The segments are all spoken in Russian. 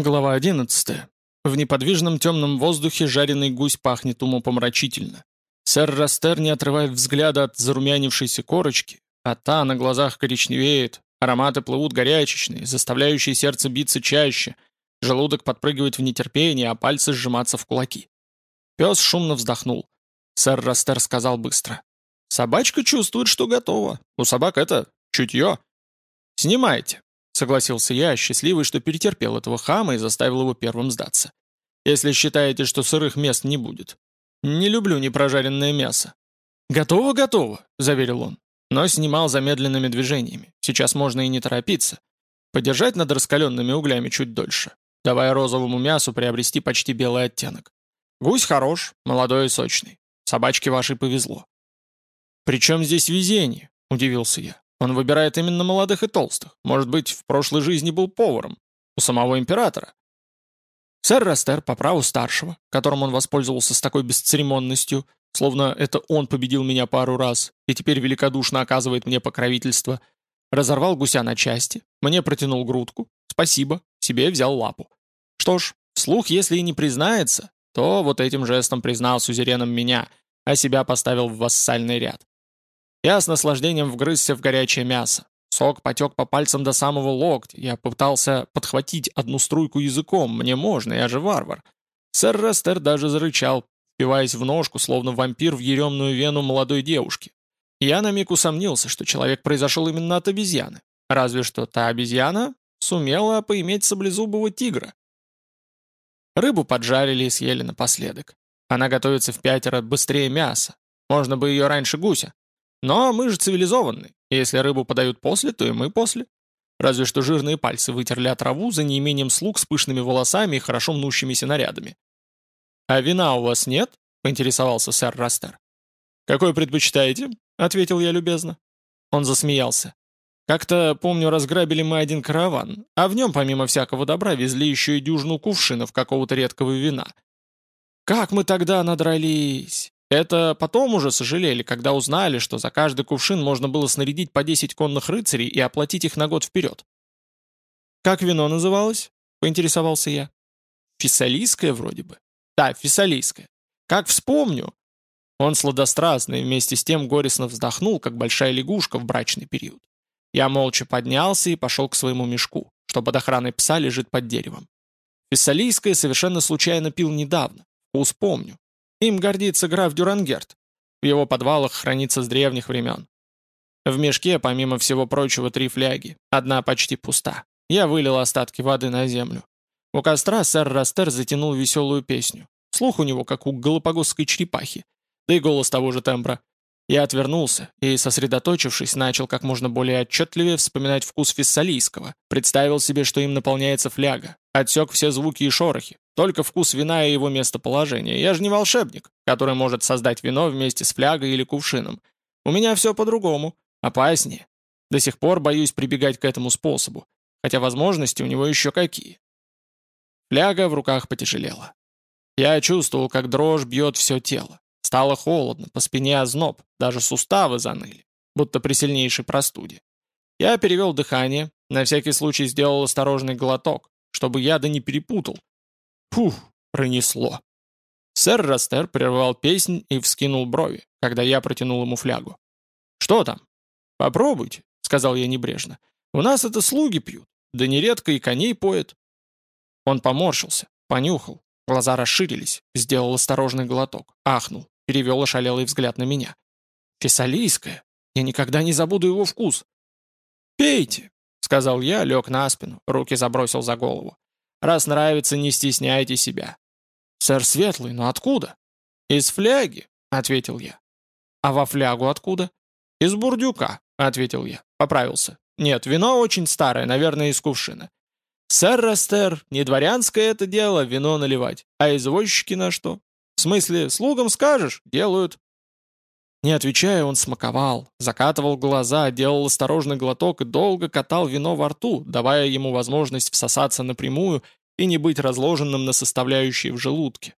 Глава 11. В неподвижном темном воздухе жареный гусь пахнет умопомрачительно. Сэр Растер не отрывает взгляда от зарумянившейся корочки, а та на глазах коричневеет, ароматы плывут горячечные, заставляющие сердце биться чаще, желудок подпрыгивает в нетерпении, а пальцы сжиматься в кулаки. Пес шумно вздохнул. Сэр Растер сказал быстро. «Собачка чувствует, что готова. У собак это чутье. Снимайте согласился я, счастливый, что перетерпел этого хама и заставил его первым сдаться. «Если считаете, что сырых мест не будет. Не люблю непрожаренное мясо». «Готово, готово», — заверил он, но снимал замедленными движениями. Сейчас можно и не торопиться. Подержать над раскаленными углями чуть дольше, давая розовому мясу приобрести почти белый оттенок. Гусь хорош, молодой и сочный. Собачке вашей повезло. «При чем здесь везение?» — удивился я. Он выбирает именно молодых и толстых. Может быть, в прошлой жизни был поваром. У самого императора. Сэр Растер по праву старшего, которым он воспользовался с такой бесцеремонностью, словно это он победил меня пару раз и теперь великодушно оказывает мне покровительство, разорвал гуся на части, мне протянул грудку, спасибо, себе взял лапу. Что ж, вслух, если и не признается, то вот этим жестом признал сюзереном меня, а себя поставил в вассальный ряд. Я с наслаждением вгрызся в горячее мясо. Сок потек по пальцам до самого локтя. Я пытался подхватить одну струйку языком. Мне можно, я же варвар. Сэр Рестер даже зарычал, впиваясь в ножку, словно вампир в еремную вену молодой девушки. Я на миг усомнился, что человек произошел именно от обезьяны. Разве что та обезьяна сумела поиметь саблезубого тигра. Рыбу поджарили и съели напоследок. Она готовится в пятеро быстрее мяса. Можно бы ее раньше гуся. Но мы же цивилизованные, и если рыбу подают после, то и мы после. Разве что жирные пальцы вытерли траву за неимением слуг с пышными волосами и хорошо мнущимися нарядами. «А вина у вас нет?» — поинтересовался сэр Растер. «Какой предпочитаете?» — ответил я любезно. Он засмеялся. «Как-то, помню, разграбили мы один караван, а в нем, помимо всякого добра, везли еще и дюжину кувшинов какого-то редкого вина. Как мы тогда надрались! Это потом уже сожалели, когда узнали, что за каждый кувшин можно было снарядить по 10 конных рыцарей и оплатить их на год вперед. «Как вино называлось?» — поинтересовался я. «Фессалийское вроде бы». «Да, фессалийское. Как вспомню». Он сладострастный вместе с тем горестно вздохнул, как большая лягушка в брачный период. Я молча поднялся и пошел к своему мешку, что под охраной пса лежит под деревом. Фессалийское совершенно случайно пил недавно. Вкус помню. Им гордится граф Дюрангерт. В его подвалах хранится с древних времен. В мешке, помимо всего прочего, три фляги. Одна почти пуста. Я вылил остатки воды на землю. У костра сэр Растер затянул веселую песню. Слух у него, как у галапагосской черепахи. Да и голос того же тембра. Я отвернулся и, сосредоточившись, начал как можно более отчетливее вспоминать вкус фессалийского. Представил себе, что им наполняется фляга. Отсек все звуки и шорохи. Только вкус вина и его местоположение. Я же не волшебник, который может создать вино вместе с флягой или кувшином. У меня все по-другому. Опаснее. До сих пор боюсь прибегать к этому способу. Хотя возможности у него еще какие. Фляга в руках потяжелела. Я чувствовал, как дрожь бьет все тело. Стало холодно, по спине озноб, даже суставы заныли, будто при сильнейшей простуде. Я перевел дыхание, на всякий случай сделал осторожный глоток, чтобы яда не перепутал. Фух, пронесло. Сэр Растер прервал песнь и вскинул брови, когда я протянул ему флягу. «Что там?» «Попробуйте», — сказал я небрежно. «У нас это слуги пьют, да нередко и коней поят». Он поморщился, понюхал, глаза расширились, сделал осторожный глоток, ахнул перевел ошалелый взгляд на меня. «Фессалийское? Я никогда не забуду его вкус!» «Пейте!» — сказал я, лег на спину, руки забросил за голову. «Раз нравится, не стесняйте себя». «Сэр Светлый, но откуда?» «Из фляги», — ответил я. «А во флягу откуда?» «Из бурдюка», — ответил я. Поправился. «Нет, вино очень старое, наверное, из кувшина». «Сэр Растер, не дворянское это дело вино наливать, а извозчики на что? В смысле, слугам скажешь, делают». Не отвечая, он смаковал, закатывал глаза, делал осторожный глоток и долго катал вино во рту, давая ему возможность всосаться напрямую и не быть разложенным на составляющие в желудке.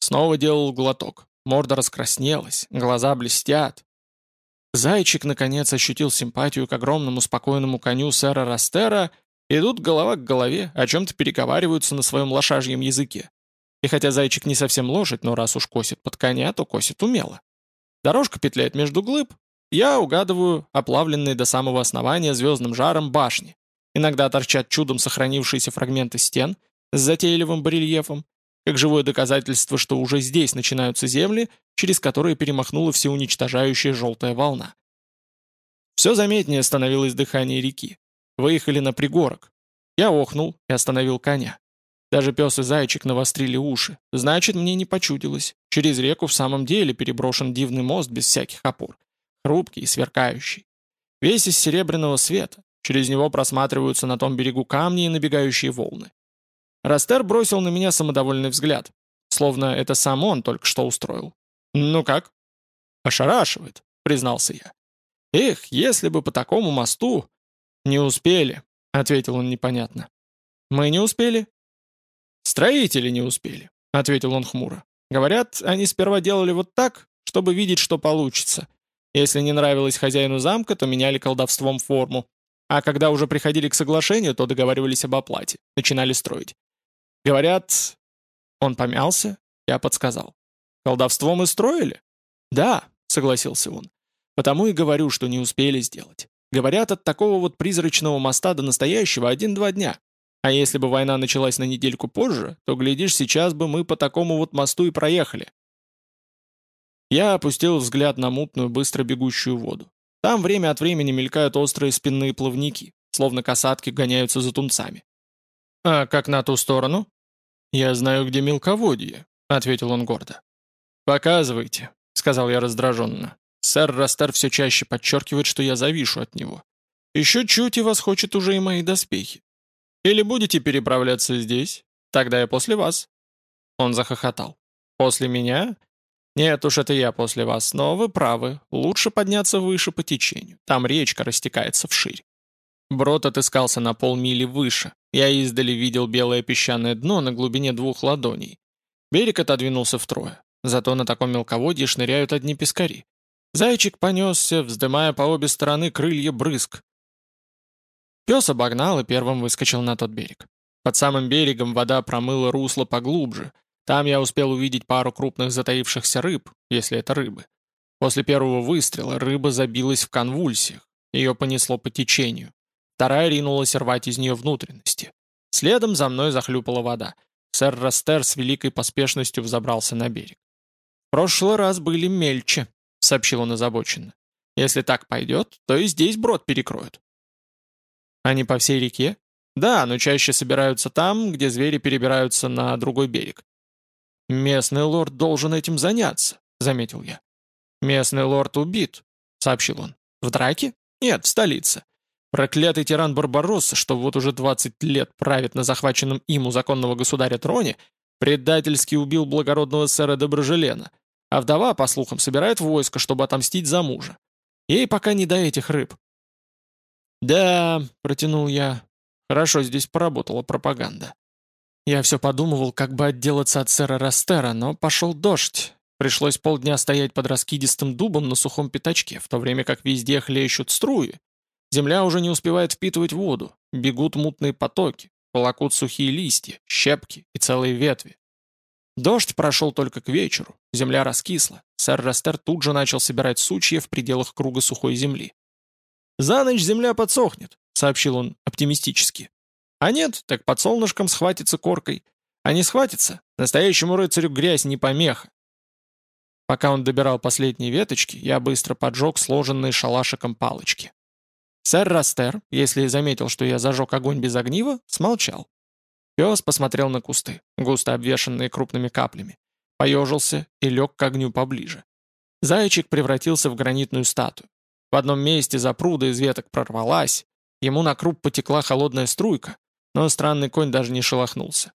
Снова делал глоток. Морда раскраснелась, глаза блестят. Зайчик, наконец, ощутил симпатию к огромному спокойному коню сэра Растера Идут голова к голове, о чем-то переговариваются на своем лошажьем языке. И хотя зайчик не совсем лошадь, но раз уж косит под коня, то косит умело. Дорожка петляет между глыб, я угадываю оплавленные до самого основания звездным жаром башни. Иногда торчат чудом сохранившиеся фрагменты стен с затейливым барельефом, как живое доказательство, что уже здесь начинаются земли, через которые перемахнула всеуничтожающая желтая волна. Все заметнее становилось дыхание реки. Выехали на пригорок. Я охнул и остановил коня. Даже пес и зайчик навострили уши. Значит, мне не почудилось. Через реку в самом деле переброшен дивный мост без всяких опор. Хрупкий и сверкающий. Весь из серебряного света. Через него просматриваются на том берегу камни и набегающие волны. Растер бросил на меня самодовольный взгляд. Словно это сам он только что устроил. «Ну как?» «Ошарашивает», — признался я. «Эх, если бы по такому мосту...» «Не успели», — ответил он непонятно. «Мы не успели?» «Строители не успели», — ответил он хмуро. «Говорят, они сперва делали вот так, чтобы видеть, что получится. Если не нравилось хозяину замка, то меняли колдовством форму. А когда уже приходили к соглашению, то договаривались об оплате, начинали строить. Говорят...» Он помялся, я подсказал. «Колдовством и строили?» «Да», — согласился он. «Потому и говорю, что не успели сделать. Говорят, от такого вот призрачного моста до настоящего один-два дня. А если бы война началась на недельку позже, то, глядишь, сейчас бы мы по такому вот мосту и проехали». Я опустил взгляд на мутную, быстро бегущую воду. Там время от времени мелькают острые спинные плавники, словно касатки гоняются за тунцами. «А как на ту сторону?» «Я знаю, где мелководье», — ответил он гордо. «Показывайте», — сказал я раздраженно. Сэр Растер все чаще подчеркивает, что я завишу от него. Еще чуть и вас хочет уже и мои доспехи. Или будете переправляться здесь? Тогда я после вас». Он захохотал. «После меня? Нет уж, это я после вас, но вы правы. Лучше подняться выше по течению. Там речка растекается вширь». Брод отыскался на полмили выше. Я издали видел белое песчаное дно на глубине двух ладоней. Берег отодвинулся втрое. Зато на таком мелководье шныряют одни пескари. Зайчик понесся, вздымая по обе стороны крылья брызг. Пес обогнал и первым выскочил на тот берег. Под самым берегом вода промыла русло поглубже. Там я успел увидеть пару крупных затаившихся рыб, если это рыбы. После первого выстрела рыба забилась в конвульсиях. Ее понесло по течению. Вторая ринулась рвать из нее внутренности. Следом за мной захлюпала вода. Сэр Растер с великой поспешностью взобрался на берег. «В прошлый раз были мельче», — сообщил он озабоченно. «Если так пойдет, то и здесь брод перекроют». «Они по всей реке?» «Да, но чаще собираются там, где звери перебираются на другой берег». «Местный лорд должен этим заняться», — заметил я. «Местный лорд убит», — сообщил он. «В драке? Нет, в столице. Проклятый тиран Барбаросса, что вот уже 20 лет правит на захваченном им у законного государя троне, предательски убил благородного сэра Доброжелена, а вдова, по слухам, собирает войско, чтобы отомстить за мужа. Ей пока не до этих рыб. «Да», — протянул я, — «хорошо здесь поработала пропаганда». Я все подумывал, как бы отделаться от сэра Растера, но пошел дождь. Пришлось полдня стоять под раскидистым дубом на сухом пятачке, в то время как везде хлещут струи, Земля уже не успевает впитывать воду, бегут мутные потоки, волокут сухие листья, щепки и целые ветви. Дождь прошел только к вечеру, земля раскисла, сэр Растер тут же начал собирать сучья в пределах круга сухой земли. «За ночь земля подсохнет», — сообщил он оптимистически. «А нет, так под солнышком схватится коркой. А не схватится, настоящему рыцарю грязь не помеха». Пока он добирал последние веточки, я быстро поджег сложенные шалашиком палочки. Сэр Растер, если заметил, что я зажег огонь без огнива, смолчал. Пес посмотрел на кусты, густо обвешанные крупными каплями, поежился и лег к огню поближе. Зайчик превратился в гранитную статую. В одном месте запруда из веток прорвалась, ему на круп потекла холодная струйка, но странный конь даже не шелохнулся.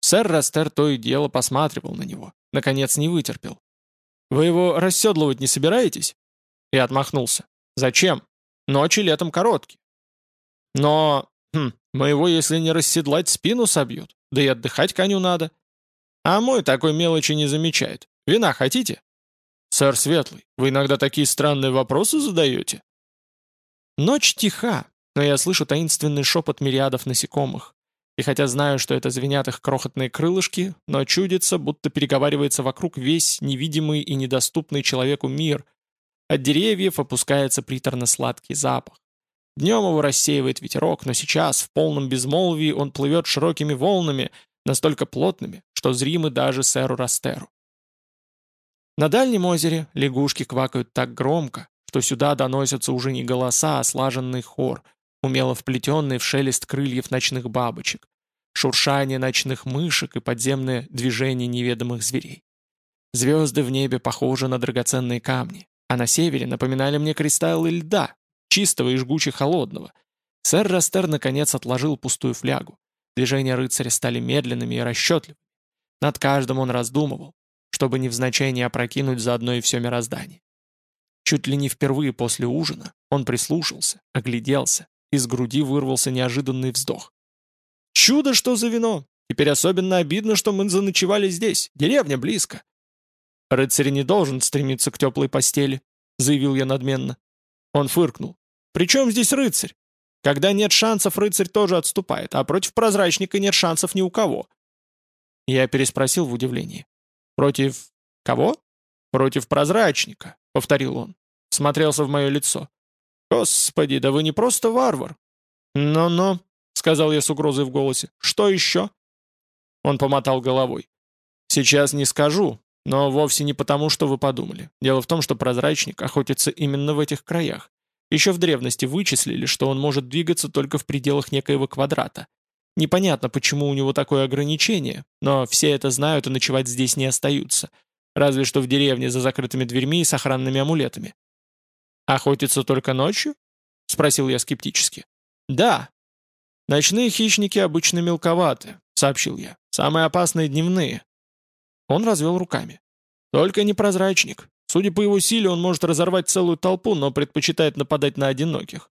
Сэр Растер то и дело посматривал на него, наконец не вытерпел. «Вы его расседлывать не собираетесь?» И отмахнулся. «Зачем? Ночи летом короткие. Но, хм, моего, если не расседлать, спину собьют. Да и отдыхать коню надо. А мой такой мелочи не замечает. Вина хотите? Сэр Светлый, вы иногда такие странные вопросы задаете. Ночь тиха, но я слышу таинственный шепот мириадов насекомых. И хотя знаю, что это звенят их крохотные крылышки, но чудится, будто переговаривается вокруг весь невидимый и недоступный человеку мир. От деревьев опускается приторно-сладкий запах. Днем его рассеивает ветерок, но сейчас, в полном безмолвии, он плывет широкими волнами, настолько плотными, что зримы даже сэру Растеру. На дальнем озере лягушки квакают так громко, что сюда доносятся уже не голоса, а слаженный хор, умело вплетенный в шелест крыльев ночных бабочек, шуршание ночных мышек и подземное движение неведомых зверей. Звезды в небе похожи на драгоценные камни, а на севере напоминали мне кристаллы льда, чистого и жгуче холодного. Сэр Растер наконец отложил пустую флягу. Движения рыцаря стали медленными и расчетливыми. Над каждым он раздумывал, чтобы невзначай не опрокинуть заодно и все мироздание. Чуть ли не впервые после ужина он прислушался, огляделся, из груди вырвался неожиданный вздох. «Чудо, что за вино! Теперь особенно обидно, что мы заночевали здесь, деревня близко». «Рыцарь не должен стремиться к теплой постели», — заявил я надменно. Он фыркнул. «При чем здесь рыцарь? Когда нет шансов, рыцарь тоже отступает, а против прозрачника нет шансов ни у кого». Я переспросил в удивлении. «Против кого?» «Против прозрачника», — повторил он. Смотрелся в мое лицо. «Господи, да вы не просто варвар!» «Но-но», — сказал я с угрозой в голосе. «Что еще?» Он помотал головой. «Сейчас не скажу, но вовсе не потому, что вы подумали. Дело в том, что прозрачник охотится именно в этих краях. Еще в древности вычислили, что он может двигаться только в пределах некоего квадрата. Непонятно, почему у него такое ограничение, но все это знают и ночевать здесь не остаются. Разве что в деревне за закрытыми дверьми и с охранными амулетами. «Охотиться только ночью?» — спросил я скептически. «Да. Ночные хищники обычно мелковаты», — сообщил я. «Самые опасные дневные». Он развел руками. «Только непрозрачник. Судя по его силе, он может разорвать целую толпу, но предпочитает нападать на одиноких.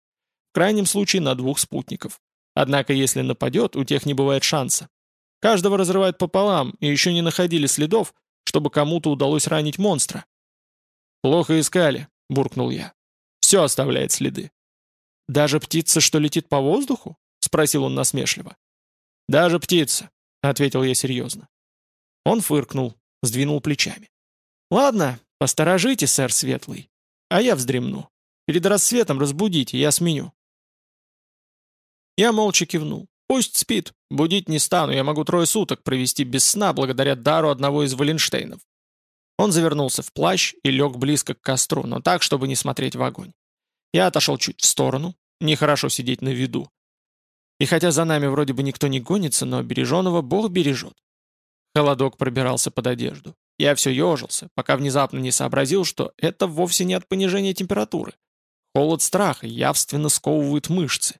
В крайнем случае на двух спутников. Однако если нападет, у тех не бывает шанса. Каждого разрывает пополам, и еще не находили следов, чтобы кому-то удалось ранить монстра. «Плохо искали», — буркнул я. «Все оставляет следы». «Даже птица, что летит по воздуху?» — спросил он насмешливо. «Даже птица», — ответил я серьезно. Он фыркнул, сдвинул плечами. «Ладно, посторожите, сэр Светлый, а я вздремну. Перед рассветом разбудите, я сменю». Я молча кивнул. «Пусть спит. Будить не стану, я могу трое суток провести без сна благодаря дару одного из Валенштейнов». Он завернулся в плащ и лег близко к костру, но так, чтобы не смотреть в огонь. Я отошел чуть в сторону. Нехорошо сидеть на виду. И хотя за нами вроде бы никто не гонится, но береженого Бог бережет. Холодок пробирался под одежду. Я все ежился, пока внезапно не сообразил, что это вовсе не от понижения температуры. Холод страха явственно сковывает мышцы.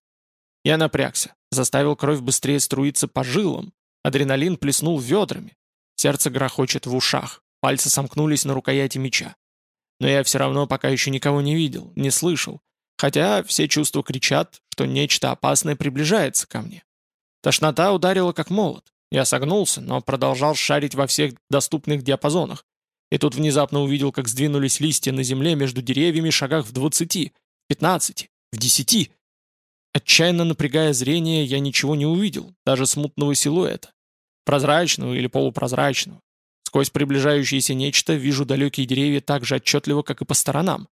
Я напрягся, заставил кровь быстрее струиться по жилам. Адреналин плеснул ведрами. Сердце грохочет в ушах, пальцы сомкнулись на рукояти меча. Но я все равно пока еще никого не видел, не слышал. Хотя все чувства кричат, что нечто опасное приближается ко мне. Тошнота ударила как молот. Я согнулся, но продолжал шарить во всех доступных диапазонах. И тут внезапно увидел, как сдвинулись листья на земле между деревьями шагах в двадцати, пятнадцати, в десяти. Отчаянно напрягая зрение, я ничего не увидел, даже смутного силуэта. Прозрачного или полупрозрачного. Сквозь приближающееся нечто вижу далекие деревья так же отчетливо, как и по сторонам.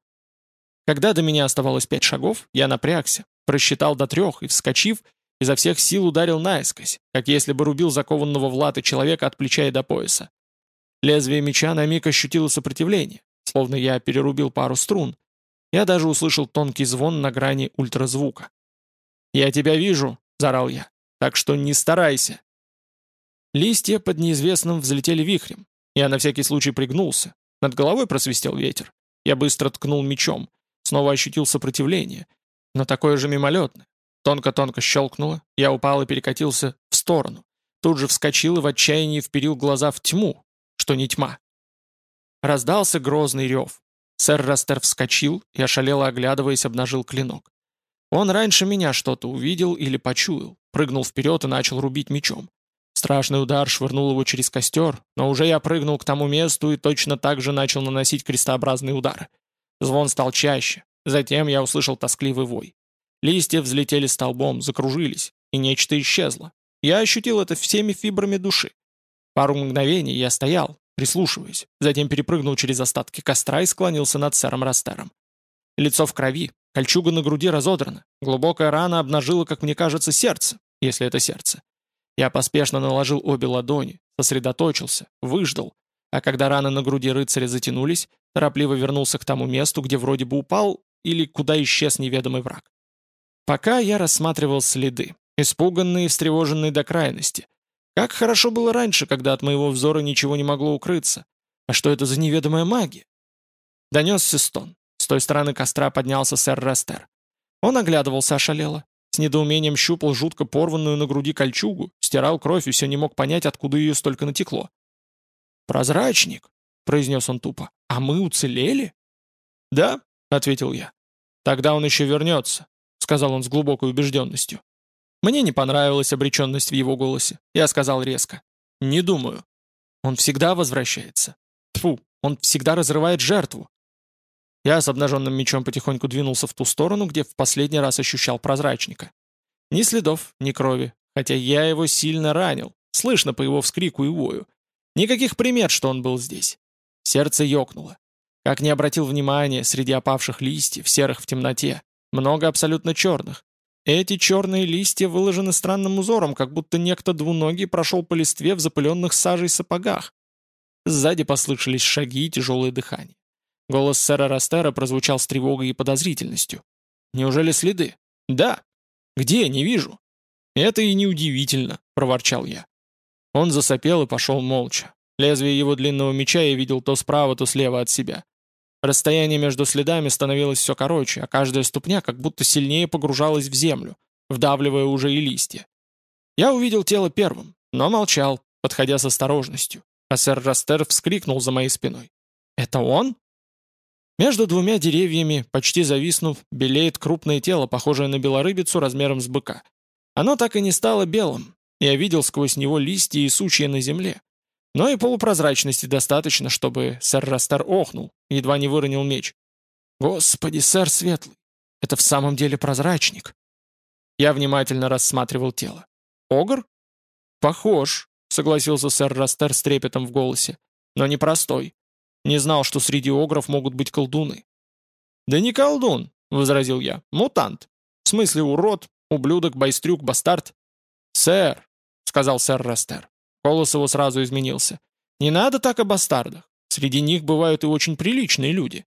Когда до меня оставалось пять шагов, я напрягся, просчитал до трех и, вскочив, изо всех сил ударил наискось, как если бы рубил закованного в латы человека от плеча и до пояса. Лезвие меча на миг ощутило сопротивление, словно я перерубил пару струн. Я даже услышал тонкий звон на грани ультразвука. «Я тебя вижу!» — заорал я. «Так что не старайся!» Листья под неизвестным взлетели вихрем. Я на всякий случай пригнулся. Над головой просвистел ветер. Я быстро ткнул мечом. Снова ощутил сопротивление. Но такое же мимолетное. Тонко-тонко щелкнуло. Я упал и перекатился в сторону. Тут же вскочил и в отчаянии вперил глаза в тьму, что не тьма. Раздался грозный рев. Сэр Растер вскочил и, ошалело оглядываясь, обнажил клинок. Он раньше меня что-то увидел или почуял, прыгнул вперед и начал рубить мечом. Страшный удар швырнул его через костер, но уже я прыгнул к тому месту и точно так же начал наносить крестообразные удары. Звон стал чаще. Затем я услышал тоскливый вой. Листья взлетели столбом, закружились, и нечто исчезло. Я ощутил это всеми фибрами души. Пару мгновений я стоял, прислушиваясь, затем перепрыгнул через остатки костра и склонился над сэром Растером. Лицо в крови, кольчуга на груди разодрана, глубокая рана обнажила, как мне кажется, сердце, если это сердце. Я поспешно наложил обе ладони, сосредоточился, выждал, а когда раны на груди рыцаря затянулись, торопливо вернулся к тому месту, где вроде бы упал или куда исчез неведомый враг. Пока я рассматривал следы, испуганный и встревоженный до крайности. Как хорошо было раньше, когда от моего взора ничего не могло укрыться. А что это за неведомая магия? Донесся стон. Той стороны костра поднялся сэр Рестер. Он оглядывался ошалело. С недоумением щупал жутко порванную на груди кольчугу, стирал кровь и все не мог понять, откуда ее столько натекло. «Прозрачник», — произнес он тупо, — «а мы уцелели?» «Да», — ответил я. «Тогда он еще вернется», — сказал он с глубокой убежденностью. Мне не понравилась обреченность в его голосе. Я сказал резко. «Не думаю. Он всегда возвращается. Тфу, он всегда разрывает жертву». Я с обнаженным мечом потихоньку двинулся в ту сторону, где в последний раз ощущал прозрачника. Ни следов, ни крови, хотя я его сильно ранил, слышно по его вскрику и вою. Никаких примет, что он был здесь. Сердце ёкнуло. Как не обратил внимания, среди опавших листьев, серых в темноте, много абсолютно черных, эти черные листья выложены странным узором, как будто некто двуногий прошел по листве в запыленных сажей сапогах. Сзади послышались шаги и тяжелое дыхание. Голос сэра Растера прозвучал с тревогой и подозрительностью. «Неужели следы?» «Да». «Где? Не вижу». «Это и неудивительно», — проворчал я. Он засопел и пошел молча. Лезвие его длинного меча я видел то справа, то слева от себя. Расстояние между следами становилось все короче, а каждая ступня как будто сильнее погружалась в землю, вдавливая уже и листья. Я увидел тело первым, но молчал, подходя с осторожностью, а сэр Растер вскрикнул за моей спиной. «Это он?» Между двумя деревьями, почти зависнув, белеет крупное тело, похожее на белорыбицу размером с быка. Оно так и не стало белым. Я видел сквозь него листья и сучья на земле. Но и полупрозрачности достаточно, чтобы сэр Растер охнул, едва не выронил меч. «Господи, сэр Светлый, это в самом деле прозрачник!» Я внимательно рассматривал тело. «Огр?» «Похож», — согласился сэр Растер с трепетом в голосе. «Но не простой. Не знал, что среди огров могут быть колдуны». «Да не колдун», — возразил я. «Мутант. В смысле урод, ублюдок, байстрюк, бастард». «Сэр», — сказал сэр Растер, Голос его сразу изменился. «Не надо так о бастардах. Среди них бывают и очень приличные люди».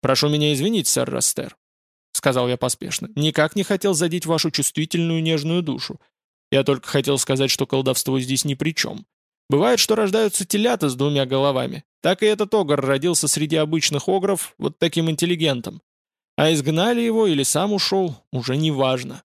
«Прошу меня извинить, сэр Растер», — сказал я поспешно. «Никак не хотел задеть вашу чувствительную нежную душу. Я только хотел сказать, что колдовство здесь ни при чем. Бывает, что рождаются телята с двумя головами. Так и этот огр родился среди обычных огров вот таким интеллигентом. А изгнали его или сам ушел, уже не важно.